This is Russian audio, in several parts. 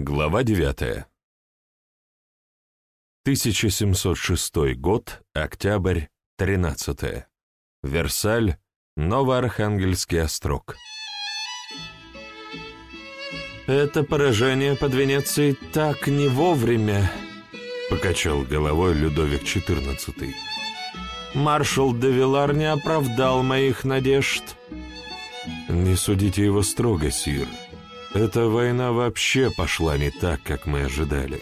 Глава 9. 1706 год, октябрь, 13. Версаль, Новоархангельский острог. «Это поражение под Венецией так не вовремя», — покачал головой Людовик XIV. «Маршал де Вилар не оправдал моих надежд». «Не судите его строго, сир. Эта война вообще пошла не так, как мы ожидали».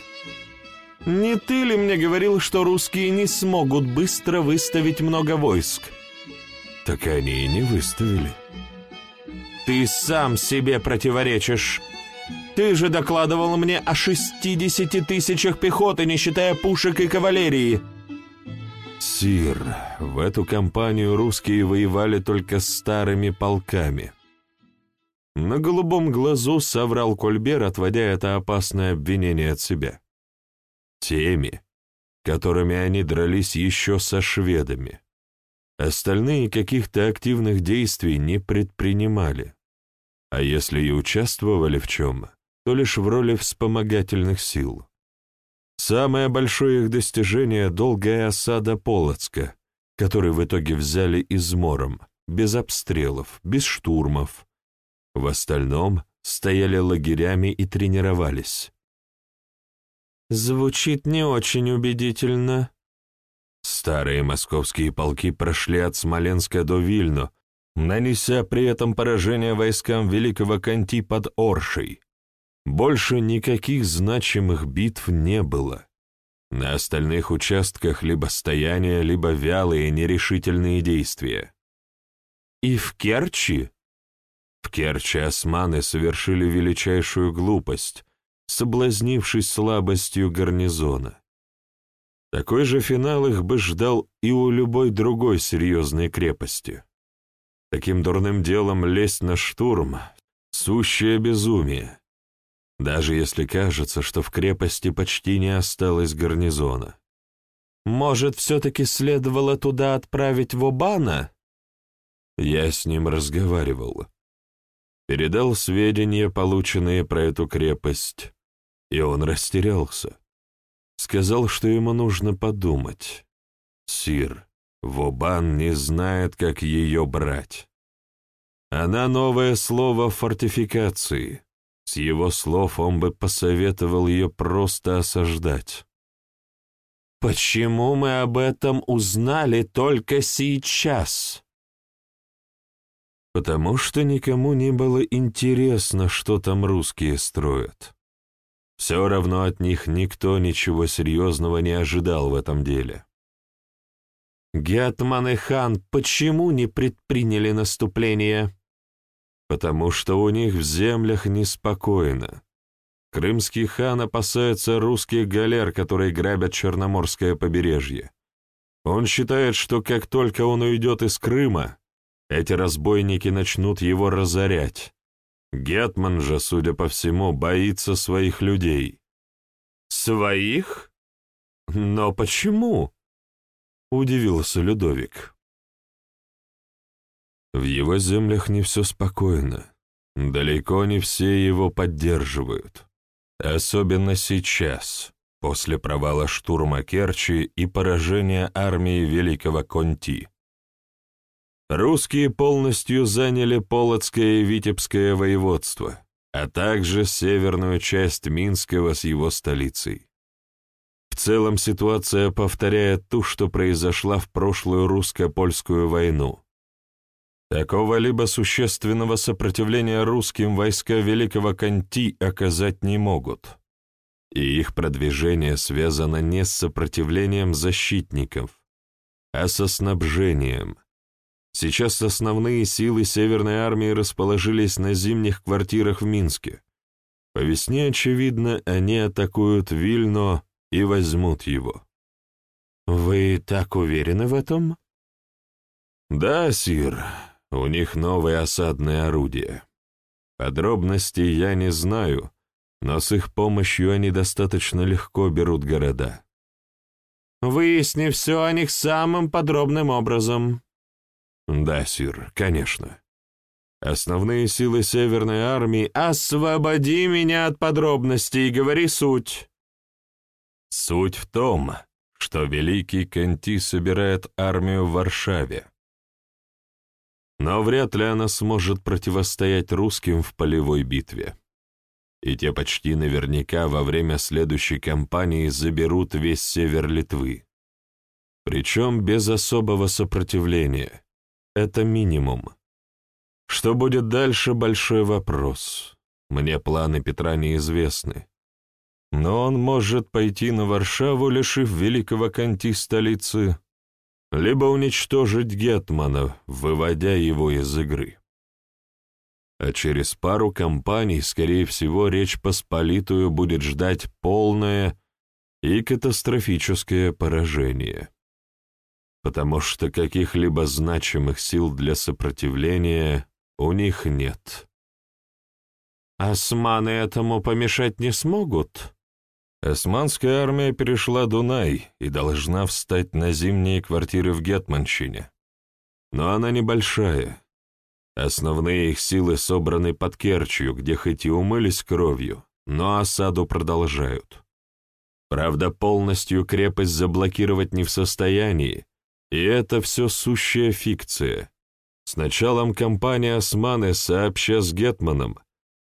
«Не ты ли мне говорил, что русские не смогут быстро выставить много войск?» «Так они и не выставили». «Ты сам себе противоречишь. Ты же докладывал мне о шестидесяти тысячах пехоты, не считая пушек и кавалерии». «Сир, в эту кампанию русские воевали только старыми полками». На голубом глазу соврал Кольбер, отводя это опасное обвинение от себя теми, которыми они дрались еще со шведами. Остальные каких-то активных действий не предпринимали. А если и участвовали в чем, то лишь в роли вспомогательных сил. Самое большое их достижение — долгая осада Полоцка, который в итоге взяли измором, без обстрелов, без штурмов. В остальном стояли лагерями и тренировались. Звучит не очень убедительно. Старые московские полки прошли от Смоленска до Вильно, нанеся при этом поражение войскам Великого Конти под Оршей. Больше никаких значимых битв не было. На остальных участках либо стояние, либо вялые нерешительные действия. И в Керчи? В Керчи османы совершили величайшую глупость, соблазнившись слабостью гарнизона. Такой же финал их бы ждал и у любой другой серьезной крепости. Таким дурным делом лезть на штурм — сущее безумие, даже если кажется, что в крепости почти не осталось гарнизона. Может, все-таки следовало туда отправить Вобана? Я с ним разговаривал. Передал сведения, полученные про эту крепость, и он растерялся. Сказал, что ему нужно подумать. Сир, Вобан не знает, как ее брать. Она новое слово фортификации. С его слов он бы посоветовал ее просто осаждать. «Почему мы об этом узнали только сейчас?» Потому что никому не было интересно, что там русские строят. Все равно от них никто ничего серьезного не ожидал в этом деле. Гетман и хан почему не предприняли наступление? Потому что у них в землях неспокойно. Крымский хан опасается русских галер, которые грабят Черноморское побережье. Он считает, что как только он уйдет из Крыма, эти разбойники начнут его разорять, Гетман же, судя по всему, боится своих людей. «Своих? Но почему?» — удивился Людовик. В его землях не все спокойно. Далеко не все его поддерживают. Особенно сейчас, после провала штурма Керчи и поражения армии Великого Конти. Русские полностью заняли Полоцкое и Витебское воеводство, а также северную часть Минского с его столицей. В целом ситуация повторяет ту, что произошла в прошлую русско-польскую войну. Такого либо существенного сопротивления русским войска Великого Конти оказать не могут, и их продвижение связано не с сопротивлением защитников, а со снабжением – Сейчас основные силы Северной армии расположились на зимних квартирах в Минске. По весне, очевидно, они атакуют Вильно и возьмут его. «Вы так уверены в этом?» «Да, Сир, у них новые осадные орудия. Подробностей я не знаю, но с их помощью они достаточно легко берут города». «Выясни все о них самым подробным образом», «Да, сир, конечно». Основные силы Северной армии «Освободи меня от подробностей и говори суть!» Суть в том, что Великий Канти собирает армию в Варшаве. Но вряд ли она сможет противостоять русским в полевой битве. И те почти наверняка во время следующей кампании заберут весь север Литвы. Причем без особого сопротивления. Это минимум. Что будет дальше — большой вопрос. Мне планы Петра неизвестны. Но он может пойти на Варшаву, лишив великого Канти столицы, либо уничтожить Гетмана, выводя его из игры. А через пару кампаний, скорее всего, Речь Посполитую будет ждать полное и катастрофическое поражение потому что каких-либо значимых сил для сопротивления у них нет. Османы этому помешать не смогут? Османская армия перешла Дунай и должна встать на зимние квартиры в Гетманщине. Но она небольшая. Основные их силы собраны под Керчью, где хоть и умылись кровью, но осаду продолжают. Правда, полностью крепость заблокировать не в состоянии, и это все сущая фикция. С началом кампании османы, сообща с Гетманом,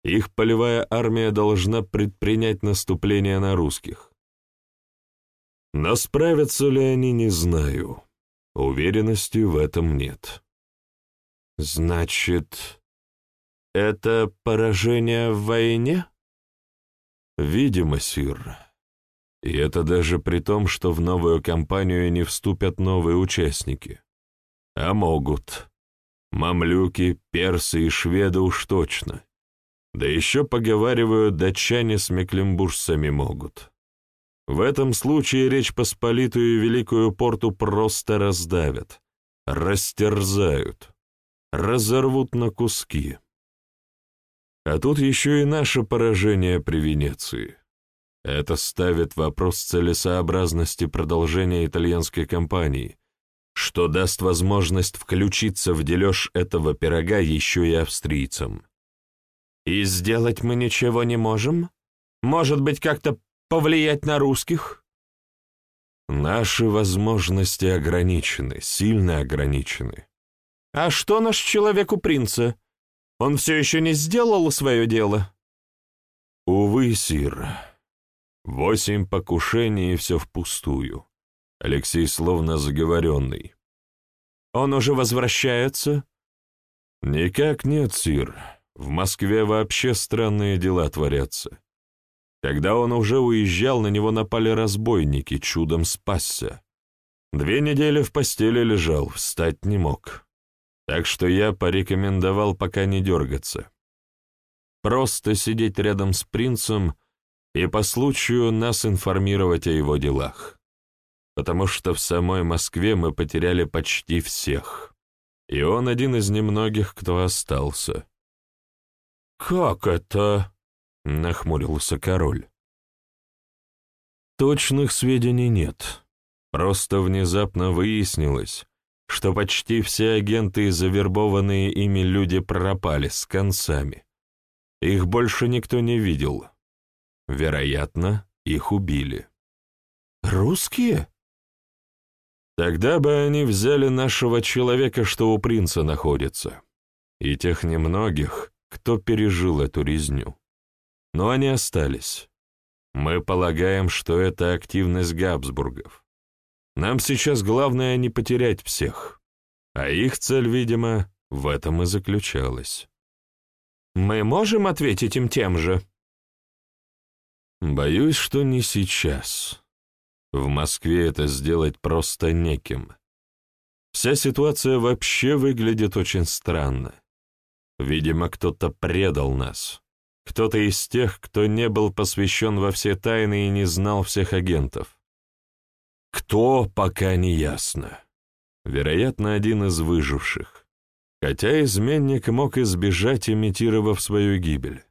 их полевая армия должна предпринять наступление на русских. Но справятся ли они, не знаю. Уверенности в этом нет. Значит, это поражение в войне? Видимо, Сир. И это даже при том, что в новую кампанию не вступят новые участники. А могут. Мамлюки, персы и шведы уж точно. Да еще, поговаривают, датчане с мекленбуржцами могут. В этом случае Речь Посполитую и Великую Порту просто раздавят, растерзают, разорвут на куски. А тут еще и наше поражение при Венеции. Это ставит вопрос целесообразности продолжения итальянской кампании, что даст возможность включиться в дележ этого пирога еще и австрийцам. И сделать мы ничего не можем? Может быть, как-то повлиять на русских? Наши возможности ограничены, сильно ограничены. А что наш человек у принца? Он все еще не сделал свое дело? Увы, сир. Восемь покушений, и все впустую. Алексей словно заговоренный. «Он уже возвращается?» «Никак нет, Сир. В Москве вообще странные дела творятся. Когда он уже уезжал, на него напали разбойники, чудом спасся. Две недели в постели лежал, встать не мог. Так что я порекомендовал пока не дергаться. Просто сидеть рядом с принцем — и по случаю нас информировать о его делах. Потому что в самой Москве мы потеряли почти всех, и он один из немногих, кто остался. «Как это?» — нахмурился король. Точных сведений нет. Просто внезапно выяснилось, что почти все агенты и завербованные ими люди пропали с концами. Их больше никто не видел. Вероятно, их убили. «Русские?» Тогда бы они взяли нашего человека, что у принца находится, и тех немногих, кто пережил эту резню. Но они остались. Мы полагаем, что это активность Габсбургов. Нам сейчас главное не потерять всех, а их цель, видимо, в этом и заключалась. Мы можем ответить им тем же? Боюсь, что не сейчас. В Москве это сделать просто неким. Вся ситуация вообще выглядит очень странно. Видимо, кто-то предал нас. Кто-то из тех, кто не был посвящен во все тайны и не знал всех агентов. Кто, пока не ясно. Вероятно, один из выживших. Хотя изменник мог избежать, имитировав свою гибель.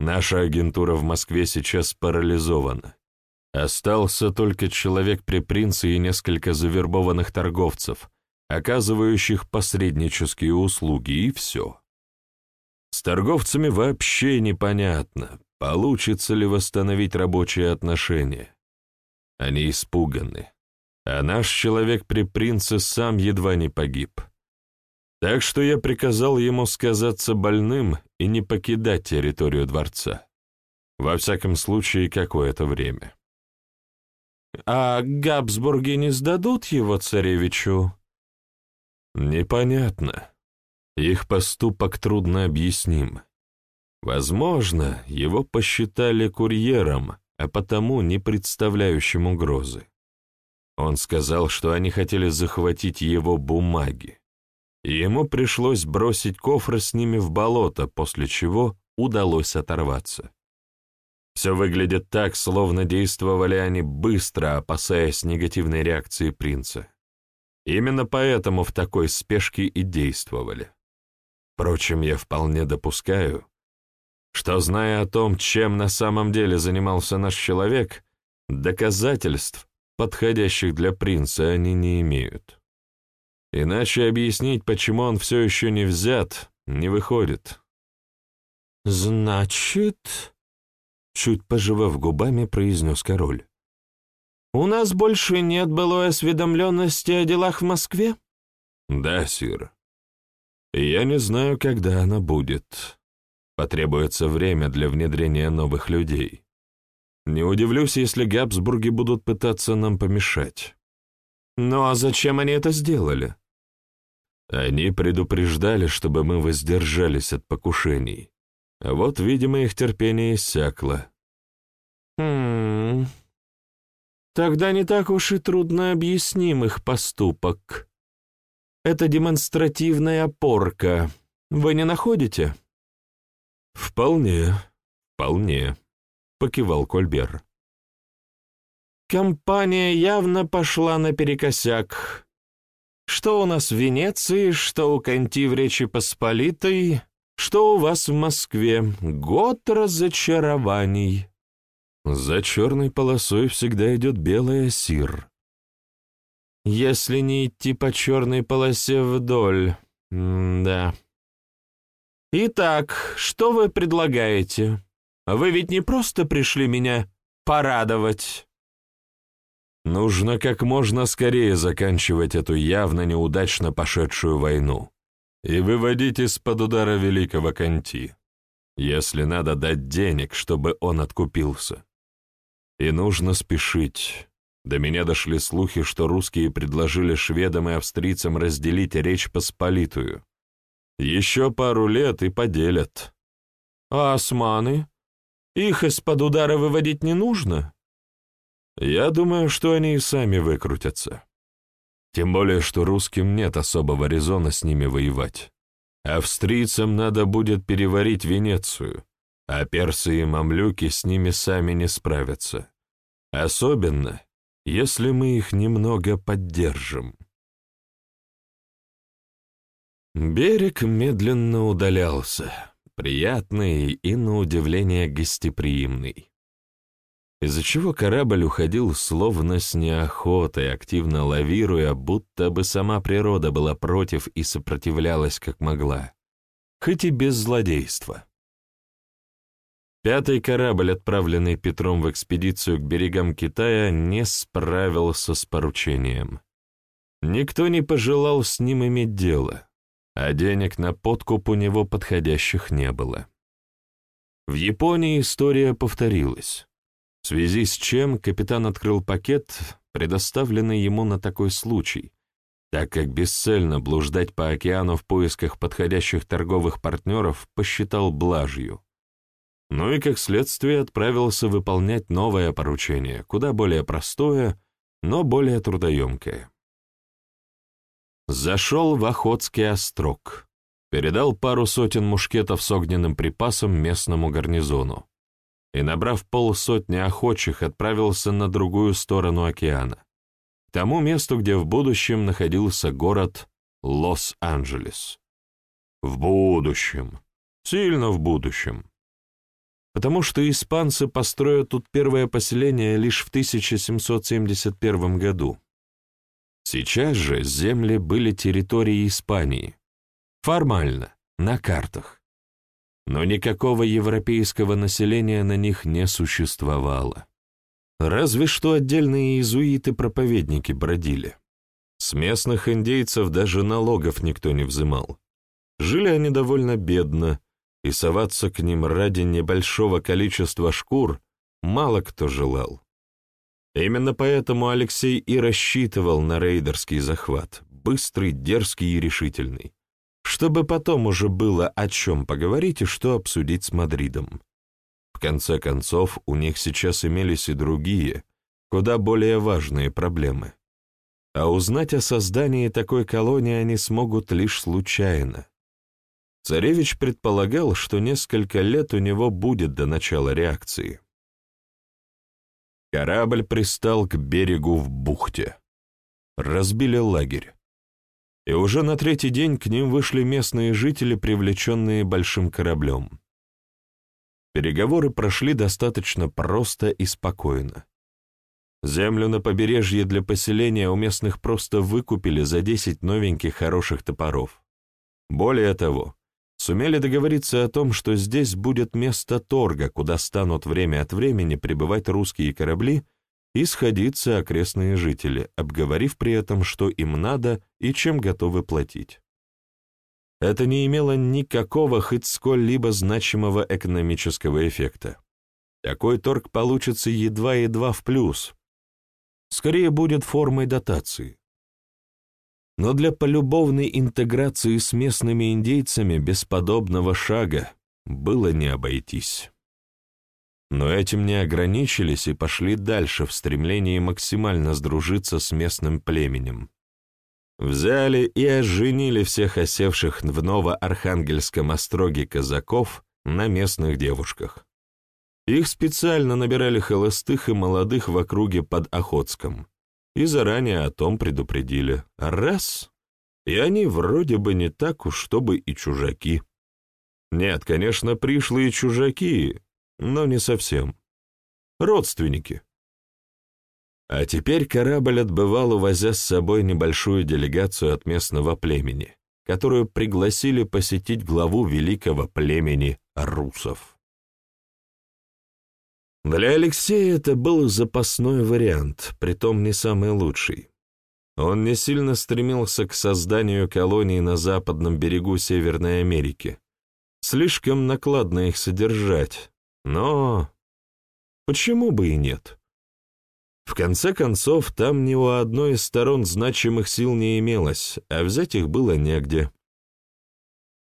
Наша агентура в Москве сейчас парализована. Остался только человек при принце и несколько завербованных торговцев, оказывающих посреднические услуги, и все. С торговцами вообще непонятно, получится ли восстановить рабочие отношения. Они испуганы, а наш человек при принце сам едва не погиб. Так что я приказал ему сказаться больным и не покидать территорию дворца. Во всяком случае, какое-то время. «А Габсбурги не сдадут его царевичу?» «Непонятно. Их поступок трудно объясним. Возможно, его посчитали курьером, а потому не представляющим угрозы. Он сказал, что они хотели захватить его бумаги, ему пришлось бросить кофры с ними в болото, после чего удалось оторваться. Все выглядит так, словно действовали они быстро, опасаясь негативной реакции принца. Именно поэтому в такой спешке и действовали. Впрочем, я вполне допускаю, что, зная о том, чем на самом деле занимался наш человек, доказательств, подходящих для принца, они не имеют. Иначе объяснить, почему он все еще не взят, не выходит. «Значит...» — чуть пожевав губами, произнес король. «У нас больше нет былой осведомленности о делах в Москве?» «Да, сир. Я не знаю, когда она будет. Потребуется время для внедрения новых людей. Не удивлюсь, если Габсбурги будут пытаться нам помешать». «Ну а зачем они это сделали?» Они предупреждали, чтобы мы воздержались от покушений. А вот, видимо, их терпение иссякло. Хм... Тогда не так уж и трудно объясним их поступок. Это демонстративная порка. Вы не находите? Вполне, вполне, покивал Кольбер. Компания явно пошла наперекосяк. Что у нас в Венеции, что у Конти в Речи Посполитой, что у вас в Москве. Год разочарований. За черной полосой всегда идет белая сир. Если не идти по черной полосе вдоль, да. Итак, что вы предлагаете? Вы ведь не просто пришли меня порадовать. Нужно как можно скорее заканчивать эту явно неудачно пошедшую войну и выводить из-под удара великого Конти. Если надо дать денег, чтобы он откупился. И нужно спешить. До меня дошли слухи, что русские предложили шведам и австрийцам разделить Речь Посполитую. Еще пару лет и поделят. А османы? Их из-под удара выводить не нужно? Я думаю, что они и сами выкрутятся. Тем более, что русским нет особого резона с ними воевать. Австрийцам надо будет переварить Венецию, а персы и мамлюки с ними сами не справятся. Особенно, если мы их немного поддержим. Берег медленно удалялся, приятный и, на удивление, гостеприимный из-за чего корабль уходил словно с неохотой, активно лавируя, будто бы сама природа была против и сопротивлялась как могла, хоть и без злодейства. Пятый корабль, отправленный Петром в экспедицию к берегам Китая, не справился с поручением. Никто не пожелал с ним иметь дело, а денег на подкуп у него подходящих не было. В Японии история повторилась в связи с чем капитан открыл пакет, предоставленный ему на такой случай, так как бесцельно блуждать по океану в поисках подходящих торговых партнеров посчитал блажью. Ну и, как следствие, отправился выполнять новое поручение, куда более простое, но более трудоемкое. Зашел в Охотский острог, передал пару сотен мушкетов с огненным припасом местному гарнизону и, набрав полсотни охотчих, отправился на другую сторону океана, к тому месту, где в будущем находился город Лос-Анджелес. В будущем, сильно в будущем. Потому что испанцы построят тут первое поселение лишь в 1771 году. Сейчас же земли были территорией Испании. Формально, на картах но никакого европейского населения на них не существовало. Разве что отдельные иезуиты-проповедники бродили. С местных индейцев даже налогов никто не взымал. Жили они довольно бедно, и соваться к ним ради небольшого количества шкур мало кто желал. Именно поэтому Алексей и рассчитывал на рейдерский захват, быстрый, дерзкий и решительный, чтобы потом уже было о чем поговорить и что обсудить с Мадридом. В конце концов, у них сейчас имелись и другие, куда более важные проблемы. А узнать о создании такой колонии они смогут лишь случайно. Царевич предполагал, что несколько лет у него будет до начала реакции. Корабль пристал к берегу в бухте. Разбили лагерь. И уже на третий день к ним вышли местные жители, привлеченные большим кораблем. Переговоры прошли достаточно просто и спокойно. Землю на побережье для поселения у местных просто выкупили за 10 новеньких хороших топоров. Более того, сумели договориться о том, что здесь будет место торга, куда станут время от времени прибывать русские корабли и сходиться окрестные жители, обговорив при этом, что им надо и чем готовы платить. Это не имело никакого хоть сколь-либо значимого экономического эффекта. Такой торг получится едва-едва в плюс. Скорее будет формой дотации но для полюбовной интеграции с местными индейцами без подобного шага было не обойтись. Но этим не ограничились и пошли дальше в стремлении максимально сдружиться с местным племенем. Взяли и оженили всех осевших в Новоархангельском остроге казаков на местных девушках. Их специально набирали холостых и молодых в округе под Охотском и заранее о том предупредили. Раз — и они вроде бы не так уж, чтобы и чужаки. Нет, конечно, пришлые чужаки, но не совсем. Родственники. А теперь корабль отбывал, увозя с собой небольшую делегацию от местного племени, которую пригласили посетить главу великого племени русов. Для Алексея это был запасной вариант, притом не самый лучший. Он не сильно стремился к созданию колоний на западном берегу Северной Америки. Слишком накладно их содержать, но... Почему бы и нет? В конце концов, там ни у одной из сторон значимых сил не имелось, а взять их было негде.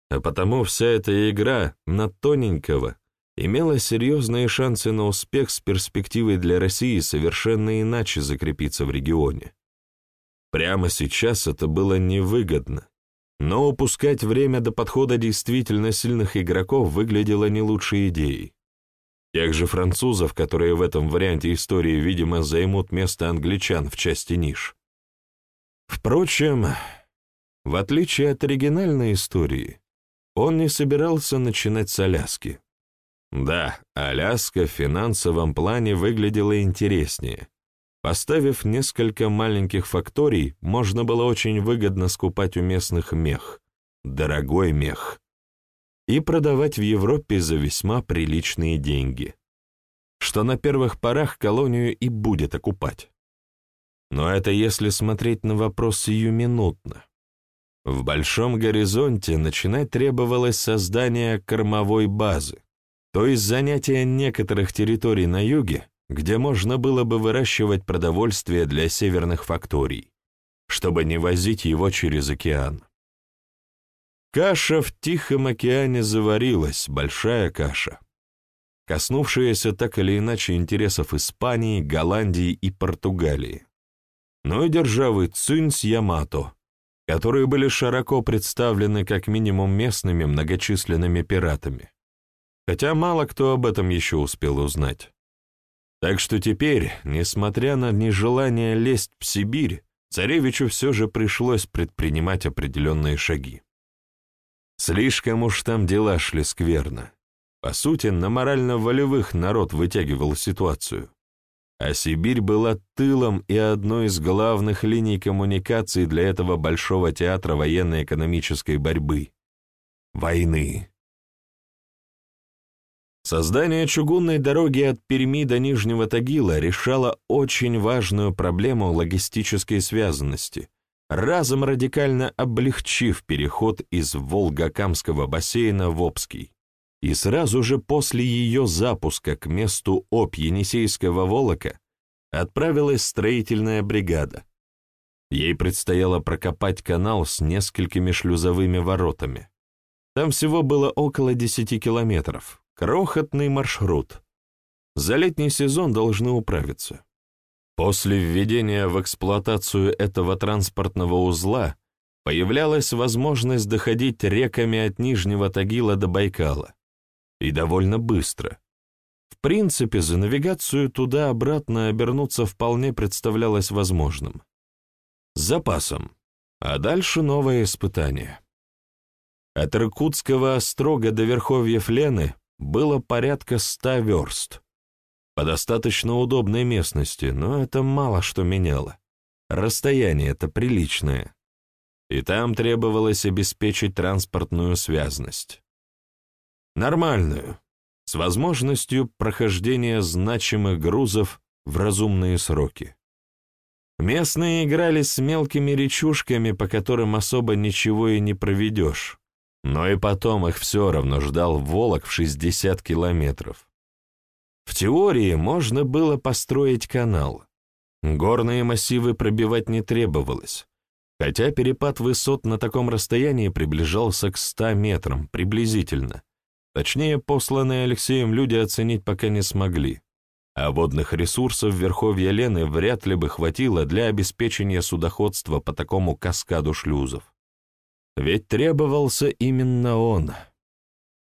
А потому вся эта игра на тоненького, имела серьезные шансы на успех с перспективой для России совершенно иначе закрепиться в регионе. Прямо сейчас это было невыгодно, но упускать время до подхода действительно сильных игроков выглядело не лучшей идеей. Тех же французов, которые в этом варианте истории, видимо, займут место англичан в части ниш. Впрочем, в отличие от оригинальной истории, он не собирался начинать с Аляски. Да, Аляска в финансовом плане выглядела интереснее. Поставив несколько маленьких факторий, можно было очень выгодно скупать у местных мех, дорогой мех, и продавать в Европе за весьма приличные деньги, что на первых порах колонию и будет окупать. Но это если смотреть на вопрос сиюминутно. В большом горизонте начинать требовалось создание кормовой базы, то есть занятие некоторых территорий на юге, где можно было бы выращивать продовольствие для северных факторий, чтобы не возить его через океан. Каша в Тихом океане заварилась, большая каша, коснувшаяся так или иначе интересов Испании, Голландии и Португалии, но и державы Цинь с Ямато, которые были широко представлены как минимум местными многочисленными пиратами хотя мало кто об этом еще успел узнать. Так что теперь, несмотря на нежелание лезть в Сибирь, царевичу все же пришлось предпринимать определенные шаги. Слишком уж там дела шли скверно. По сути, на морально-волевых народ вытягивал ситуацию. А Сибирь была тылом и одной из главных линий коммуникации для этого большого театра военно-экономической борьбы — войны. Создание чугунной дороги от Перми до Нижнего Тагила решало очень важную проблему логистической связанности, разом радикально облегчив переход из Волгокамского бассейна в Обский. И сразу же после ее запуска к месту Обь Енисейского Волока отправилась строительная бригада. Ей предстояло прокопать канал с несколькими шлюзовыми воротами. Там всего было около 10 километров, Крохотный маршрут. За летний сезон должны управиться. После введения в эксплуатацию этого транспортного узла появлялась возможность доходить реками от Нижнего Тагила до Байкала. И довольно быстро. В принципе, за навигацию туда-обратно обернуться вполне представлялось возможным. С запасом. А дальше новое испытание. От Иркутского острога до Верховья Лены было порядка ста верст. По достаточно удобной местности, но это мало что меняло. Расстояние-то приличное. И там требовалось обеспечить транспортную связность. Нормальную, с возможностью прохождения значимых грузов в разумные сроки. Местные играли с мелкими речушками, по которым особо ничего и не проведешь. Но и потом их все равно ждал Волок в 60 километров. В теории можно было построить канал. Горные массивы пробивать не требовалось, хотя перепад высот на таком расстоянии приближался к 100 метрам приблизительно. Точнее, посланные Алексеем люди оценить пока не смогли, а водных ресурсов Верховья Лены вряд ли бы хватило для обеспечения судоходства по такому каскаду шлюзов. Ведь требовался именно он.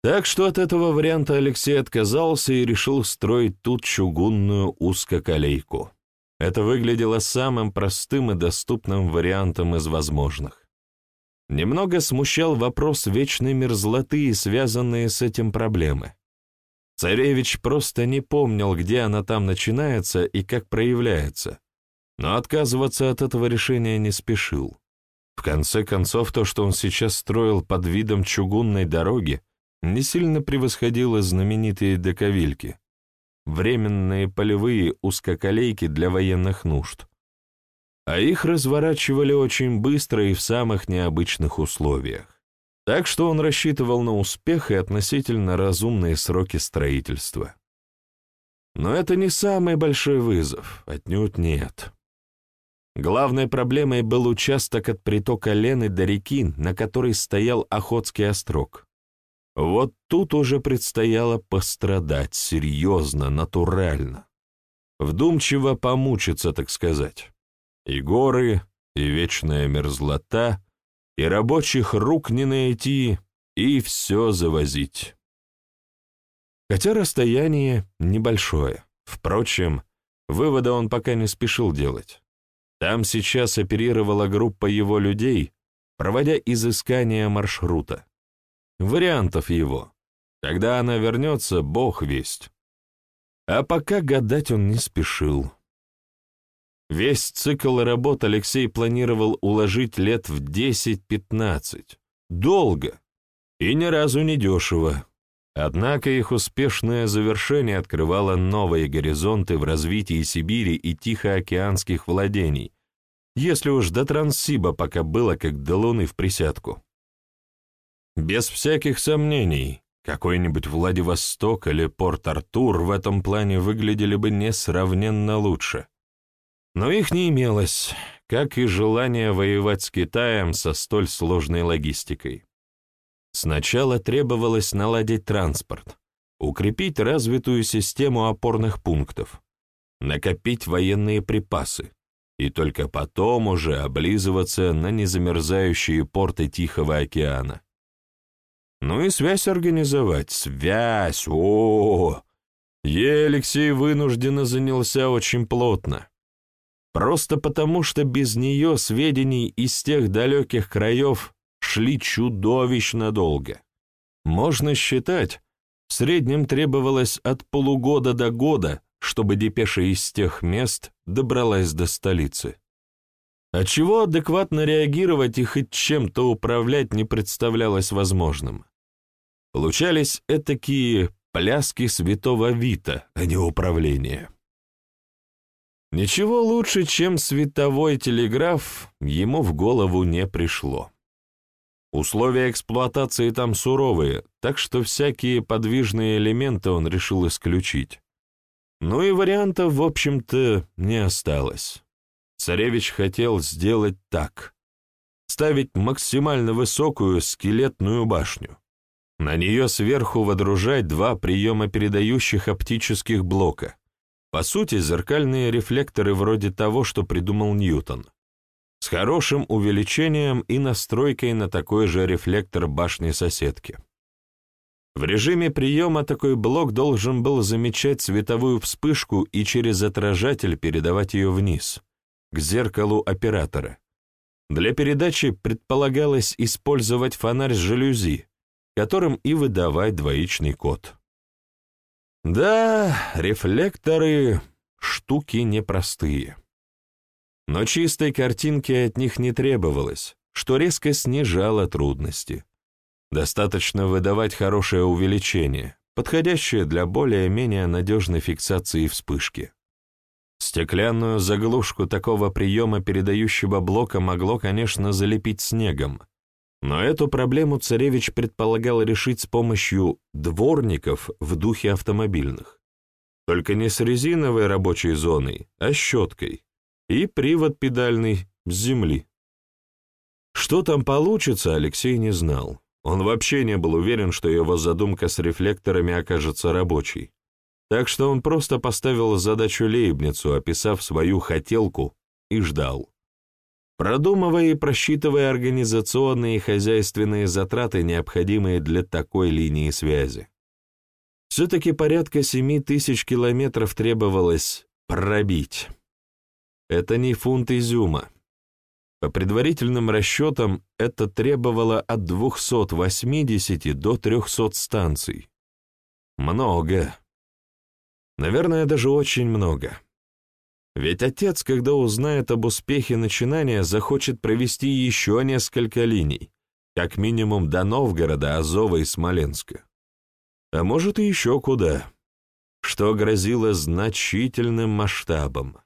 Так что от этого варианта Алексей отказался и решил строить тут чугунную узкоколейку. Это выглядело самым простым и доступным вариантом из возможных. Немного смущал вопрос вечной мерзлоты и связанные с этим проблемы. Царевич просто не помнил, где она там начинается и как проявляется, но отказываться от этого решения не спешил. В конце концов, то, что он сейчас строил под видом чугунной дороги, не сильно превосходило знаменитые доковильки, временные полевые узкоколейки для военных нужд. А их разворачивали очень быстро и в самых необычных условиях. Так что он рассчитывал на успех и относительно разумные сроки строительства. Но это не самый большой вызов, отнюдь нет. Главной проблемой был участок от притока Лены до реки, на которой стоял Охотский острог. Вот тут уже предстояло пострадать серьезно, натурально. Вдумчиво помучиться, так сказать. И горы, и вечная мерзлота, и рабочих рук не найти, и все завозить. Хотя расстояние небольшое. Впрочем, вывода он пока не спешил делать. Там сейчас оперировала группа его людей, проводя изыскание маршрута. Вариантов его. Когда она вернется, бог весть. А пока гадать он не спешил. Весь цикл работ Алексей планировал уложить лет в 10-15. Долго. И ни разу не дешево. Однако их успешное завершение открывало новые горизонты в развитии Сибири и Тихоокеанских владений, если уж до Транссиба пока было как до Луны в присядку. Без всяких сомнений, какой-нибудь Владивосток или Порт-Артур в этом плане выглядели бы несравненно лучше. Но их не имелось, как и желание воевать с Китаем со столь сложной логистикой. Сначала требовалось наладить транспорт, укрепить развитую систему опорных пунктов, накопить военные припасы, и только потом уже облизываться на незамерзающие порты Тихого океана. Ну и связь организовать. Связь! О, -о, вынужденно занялся очень плотно. Просто потому, что без нее сведений из тех далеких краев шли чудовищно долго. Можно считать, в среднем требовалось от полугода до года, чтобы депеша из тех мест добралась до столицы. Отчего адекватно реагировать и хоть чем-то управлять не представлялось возможным. Получались этакие пляски святого Вита, а не управление. Ничего лучше, чем световой телеграф, ему в голову не пришло. Условия эксплуатации там суровые, так что всякие подвижные элементы он решил исключить. Ну и вариантов, в общем-то, не осталось. Царевич хотел сделать так. Ставить максимально высокую скелетную башню. На нее сверху водружать два приема передающих оптических блока. По сути, зеркальные рефлекторы вроде того, что придумал Ньютон. С хорошим увеличением и настройкой на такой же рефлектор башни соседки. В режиме приема такой блок должен был замечать световую вспышку и через отражатель передавать ее вниз, к зеркалу оператора. Для передачи предполагалось использовать фонарь с жалюзи, которым и выдавать двоичный код. Да, рефлекторы — штуки непростые. Но чистой картинки от них не требовалось, что резко снижало трудности. Достаточно выдавать хорошее увеличение, подходящее для более-менее надежной фиксации вспышки. Стеклянную заглушку такого приема передающего блока могло, конечно, залепить снегом, но эту проблему царевич предполагал решить с помощью дворников в духе автомобильных. Только не с резиновой рабочей зоной, а щеткой, и привод педальный с земли. Что там получится, Алексей не знал. Он вообще не был уверен, что его задумка с рефлекторами окажется рабочей. Так что он просто поставил задачу Лейбницу, описав свою хотелку, и ждал. Продумывая и просчитывая организационные и хозяйственные затраты, необходимые для такой линии связи. Все-таки порядка семи тысяч километров требовалось пробить. Это не фунт изюма. По предварительным расчетам, это требовало от 280 до 300 станций. Много. Наверное, даже очень много. Ведь отец, когда узнает об успехе начинания, захочет провести еще несколько линий, как минимум до Новгорода, Азова и Смоленска. А может и еще куда, что грозило значительным масштабом.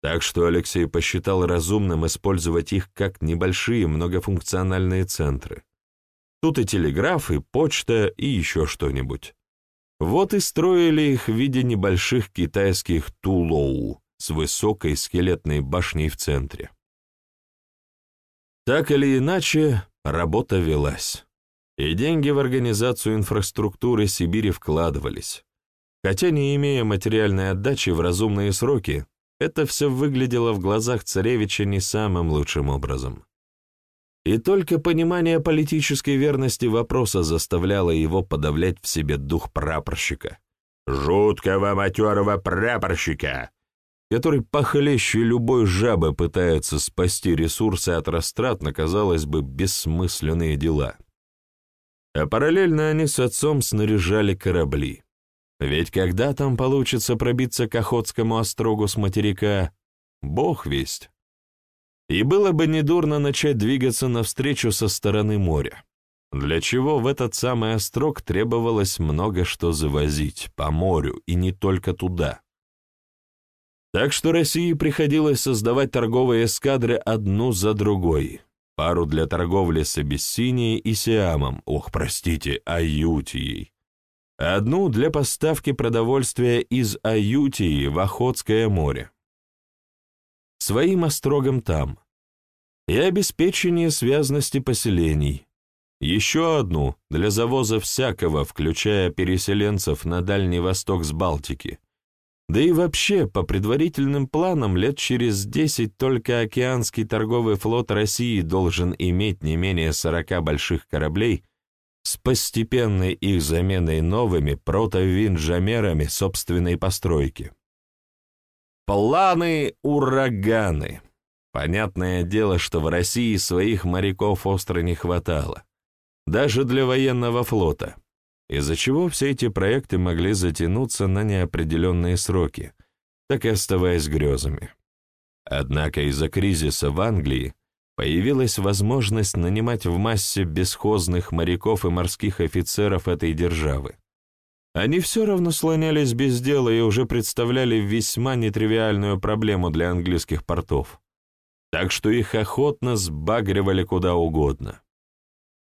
Так что Алексей посчитал разумным использовать их как небольшие многофункциональные центры. Тут и телеграф, и почта, и еще что-нибудь. Вот и строили их в виде небольших китайских тулоу с высокой скелетной башней в центре. Так или иначе, работа велась, и деньги в организацию инфраструктуры Сибири вкладывались. Хотя не имея материальной отдачи в разумные сроки, это все выглядело в глазах царевича не самым лучшим образом. И только понимание политической верности вопроса заставляло его подавлять в себе дух прапорщика. Жуткого матерого прапорщика, который похлеще любой жабы пытается спасти ресурсы от растрат на, казалось бы, бессмысленные дела. А параллельно они с отцом снаряжали корабли. Ведь когда там получится пробиться к Охотскому острогу с материка, бог весть. И было бы недурно начать двигаться навстречу со стороны моря, для чего в этот самый острог требовалось много что завозить, по морю, и не только туда. Так что России приходилось создавать торговые эскадры одну за другой, пару для торговли с Абиссинией и Сиамом, ох, простите, Аютией, одну для поставки продовольствия из Аютии в Охотское море. Своим острогом там. И обеспечение связности поселений. Еще одну для завоза всякого, включая переселенцев на Дальний Восток с Балтики. Да и вообще, по предварительным планам, лет через десять только океанский торговый флот России должен иметь не менее сорока больших кораблей с постепенной их заменой новыми протовинджамерами собственной постройки. Планы ураганы. Понятное дело, что в России своих моряков остро не хватало, даже для военного флота, из-за чего все эти проекты могли затянуться на неопределенные сроки, так и оставаясь грезами. Однако из-за кризиса в Англии появилась возможность нанимать в массе бесхозных моряков и морских офицеров этой державы. Они все равно слонялись без дела и уже представляли весьма нетривиальную проблему для английских портов, так что их охотно сбагривали куда угодно.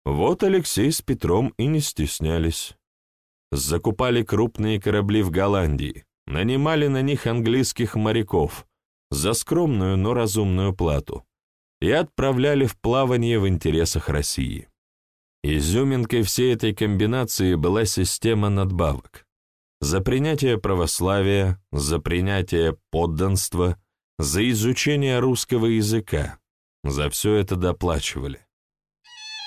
Вот Алексей с Петром и не стеснялись. Закупали крупные корабли в Голландии, нанимали на них английских моряков за скромную, но разумную плату и отправляли в плавание в интересах России. Изюминкой всей этой комбинации была система надбавок. За принятие православия, за принятие подданства, за изучение русского языка. За все это доплачивали.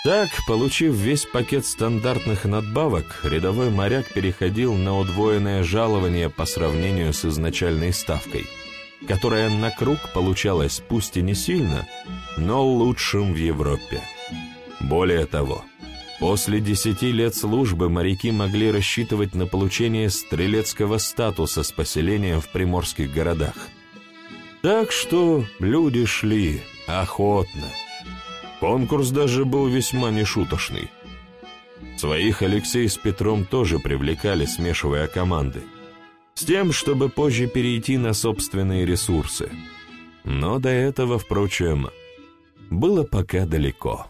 Так, получив весь пакет стандартных надбавок, рядовой моряк переходил на удвоенное жалование по сравнению с изначальной ставкой, которая на круг получалась пусть и не сильно, но лучшим в Европе. Более того, после десяти лет службы моряки могли рассчитывать на получение стрелецкого статуса с поселением в приморских городах. Так что люди шли охотно – Конкурс даже был весьма нешуточный. Своих Алексей с Петром тоже привлекали, смешивая команды, с тем, чтобы позже перейти на собственные ресурсы. Но до этого, впрочем, было пока далеко.